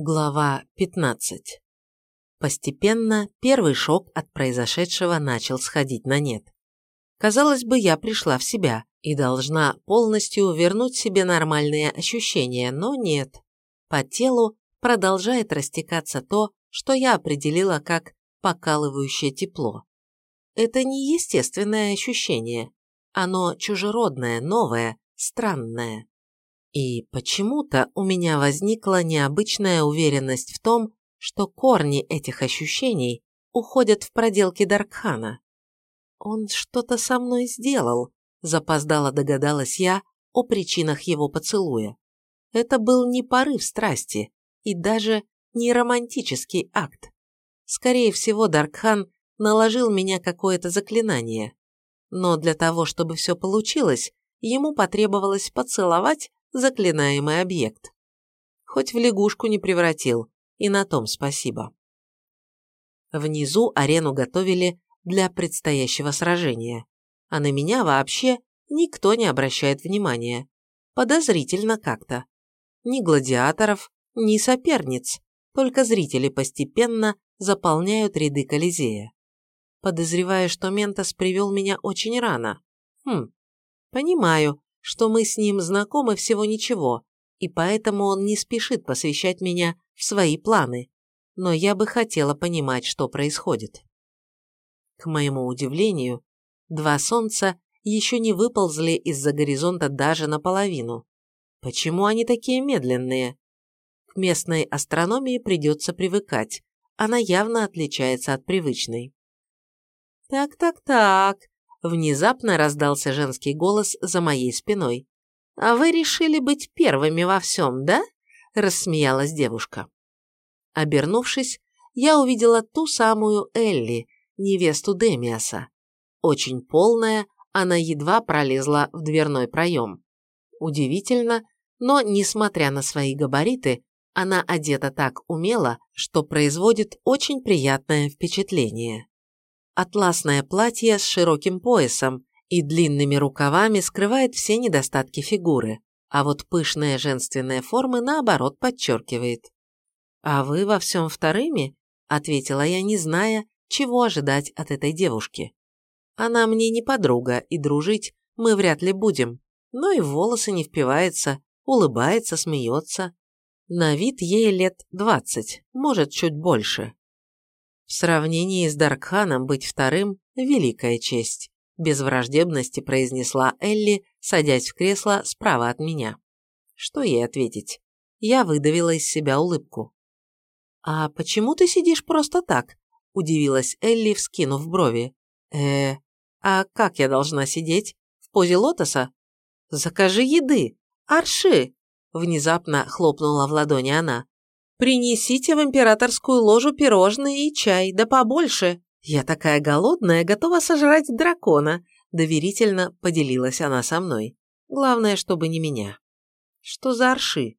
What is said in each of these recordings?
Глава 15. Постепенно первый шок от произошедшего начал сходить на нет. Казалось бы, я пришла в себя и должна полностью вернуть себе нормальные ощущения, но нет. По телу продолжает растекаться то, что я определила как покалывающее тепло. Это не естественное ощущение. Оно чужеродное, новое, странное. И почему-то у меня возникла необычная уверенность в том, что корни этих ощущений уходят в проделки Даркхана. Он что-то со мной сделал, запоздало догадалась я о причинах его поцелуя. Это был не порыв страсти и даже не романтический акт. Скорее всего, Даркхан наложил меня какое-то заклинание. Но для того, чтобы все получилось, ему потребовалось поцеловать заклинаемый объект. Хоть в лягушку не превратил, и на том спасибо. Внизу арену готовили для предстоящего сражения, а на меня вообще никто не обращает внимания. Подозрительно как-то. Ни гладиаторов, ни соперниц, только зрители постепенно заполняют ряды Колизея. Подозреваю, что Ментос привел меня очень рано. Хм, понимаю, что мы с ним знакомы всего ничего, и поэтому он не спешит посвящать меня в свои планы, но я бы хотела понимать, что происходит. К моему удивлению, два солнца еще не выползли из-за горизонта даже наполовину. Почему они такие медленные? К местной астрономии придется привыкать, она явно отличается от привычной. «Так-так-так», Внезапно раздался женский голос за моей спиной. «А вы решили быть первыми во всем, да?» – рассмеялась девушка. Обернувшись, я увидела ту самую Элли, невесту Демиаса. Очень полная, она едва пролезла в дверной проем. Удивительно, но, несмотря на свои габариты, она одета так умело, что производит очень приятное впечатление. Атласное платье с широким поясом и длинными рукавами скрывает все недостатки фигуры, а вот пышная женственная форма, наоборот, подчеркивает. «А вы во всем вторыми?» – ответила я, не зная, чего ожидать от этой девушки. Она мне не подруга, и дружить мы вряд ли будем, но и волосы не впивается, улыбается, смеется. На вид ей лет двадцать, может, чуть больше. В сравнении с Даркханом быть вторым – великая честь, без враждебности произнесла Элли, садясь в кресло справа от меня. Что ей ответить? Я выдавила из себя улыбку. «А почему ты сидишь просто так?» – удивилась Элли, вскинув брови. э а как я должна сидеть? В позе лотоса? Закажи еды! Арши!» Внезапно хлопнула в ладони она. Принесите в императорскую ложу пирожные и чай, да побольше. Я такая голодная, готова сожрать дракона», – доверительно поделилась она со мной. «Главное, чтобы не меня». «Что за арши?»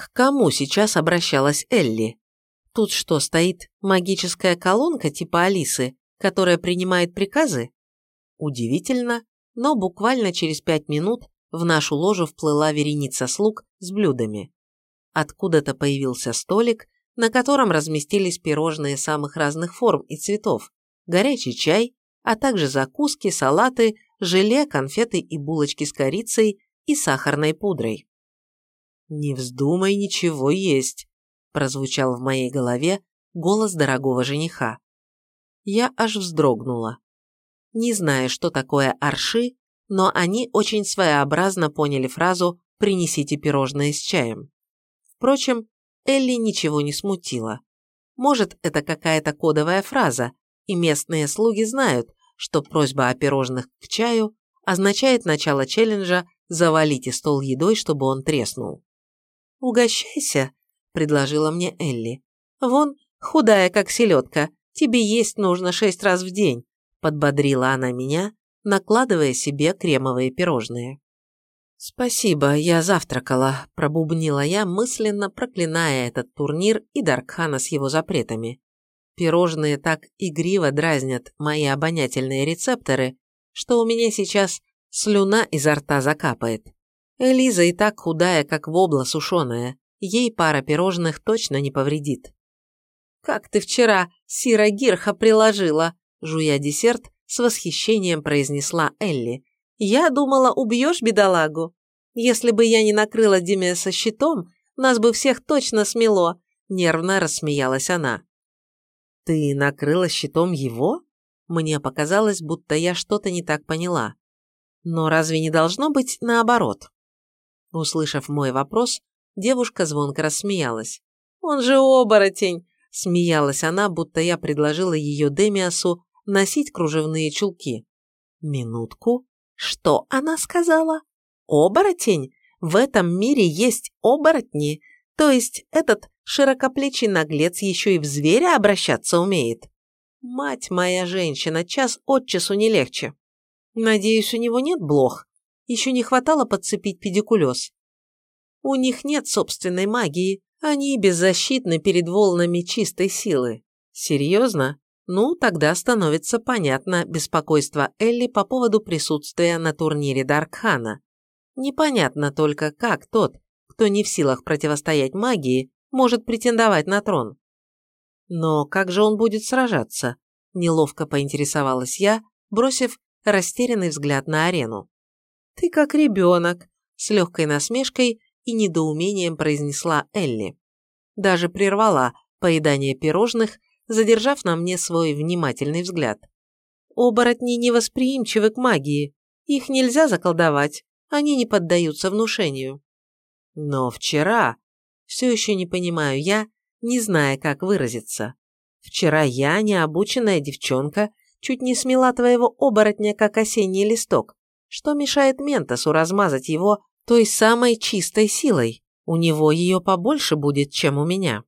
К кому сейчас обращалась Элли? Тут что, стоит магическая колонка типа Алисы, которая принимает приказы? Удивительно, но буквально через пять минут в нашу ложу вплыла вереница слуг с блюдами. Откуда-то появился столик, на котором разместились пирожные самых разных форм и цветов, горячий чай, а также закуски, салаты, желе, конфеты и булочки с корицей и сахарной пудрой. «Не вздумай ничего есть», – прозвучал в моей голове голос дорогого жениха. Я аж вздрогнула. Не зная, что такое арши, но они очень своеобразно поняли фразу «принесите пирожные с чаем». Впрочем, Элли ничего не смутило. Может, это какая-то кодовая фраза, и местные слуги знают, что просьба о пирожных к чаю означает начало челленджа «завалите стол едой, чтобы он треснул». «Угощайся», – предложила мне Элли. «Вон, худая как селедка, тебе есть нужно шесть раз в день», – подбодрила она меня, накладывая себе кремовые пирожные. «Спасибо, я завтракала», – пробубнила я, мысленно проклиная этот турнир и Даркхана с его запретами. Пирожные так игриво дразнят мои обонятельные рецепторы, что у меня сейчас слюна изо рта закапает. Элиза и так худая, как вобла сушеная, ей пара пирожных точно не повредит. «Как ты вчера Сира Гирха приложила?» жуя десерт, с восхищением произнесла Элли. «Я думала, убьешь бедолагу. Если бы я не накрыла Демеса щитом, нас бы всех точно смело», нервно рассмеялась она. «Ты накрыла щитом его?» Мне показалось, будто я что-то не так поняла. Но разве не должно быть наоборот? Услышав мой вопрос, девушка звонко рассмеялась. «Он же оборотень!» – смеялась она, будто я предложила ее Демиасу носить кружевные чулки. «Минутку. Что она сказала? Оборотень? В этом мире есть оборотни? То есть этот широкоплечий наглец еще и в зверя обращаться умеет? Мать моя женщина, час от часу не легче. Надеюсь, у него нет блох. Еще не хватало подцепить педикулез. У них нет собственной магии, они беззащитны перед волнами чистой силы. Серьезно? Ну, тогда становится понятно беспокойство Элли по поводу присутствия на турнире Даркхана. Непонятно только, как тот, кто не в силах противостоять магии, может претендовать на трон. Но как же он будет сражаться? Неловко поинтересовалась я, бросив растерянный взгляд на арену. «Ты как ребенок», – с легкой насмешкой и недоумением произнесла Элли. Даже прервала поедание пирожных, задержав на мне свой внимательный взгляд. «Оборотни невосприимчивы к магии. Их нельзя заколдовать, они не поддаются внушению». «Но вчера...» Все еще не понимаю я, не зная, как выразиться. Вчера я, необученная девчонка, чуть не смела твоего оборотня, как осенний листок. Что мешает Ментосу размазать его той самой чистой силой? У него ее побольше будет, чем у меня.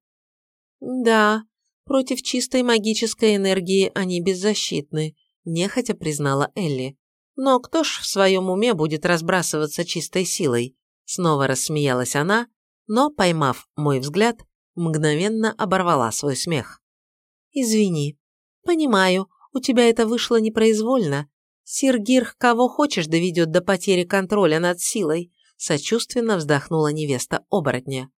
Да, против чистой магической энергии они беззащитны, нехотя признала Элли. Но кто ж в своем уме будет разбрасываться чистой силой? Снова рассмеялась она, но, поймав мой взгляд, мгновенно оборвала свой смех. «Извини. Понимаю, у тебя это вышло непроизвольно. Сир Гирх кого хочешь доведет до потери контроля над силой», сочувственно вздохнула невеста оборотня.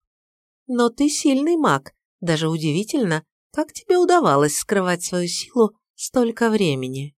«Но ты сильный маг. Даже удивительно, как тебе удавалось скрывать свою силу столько времени?»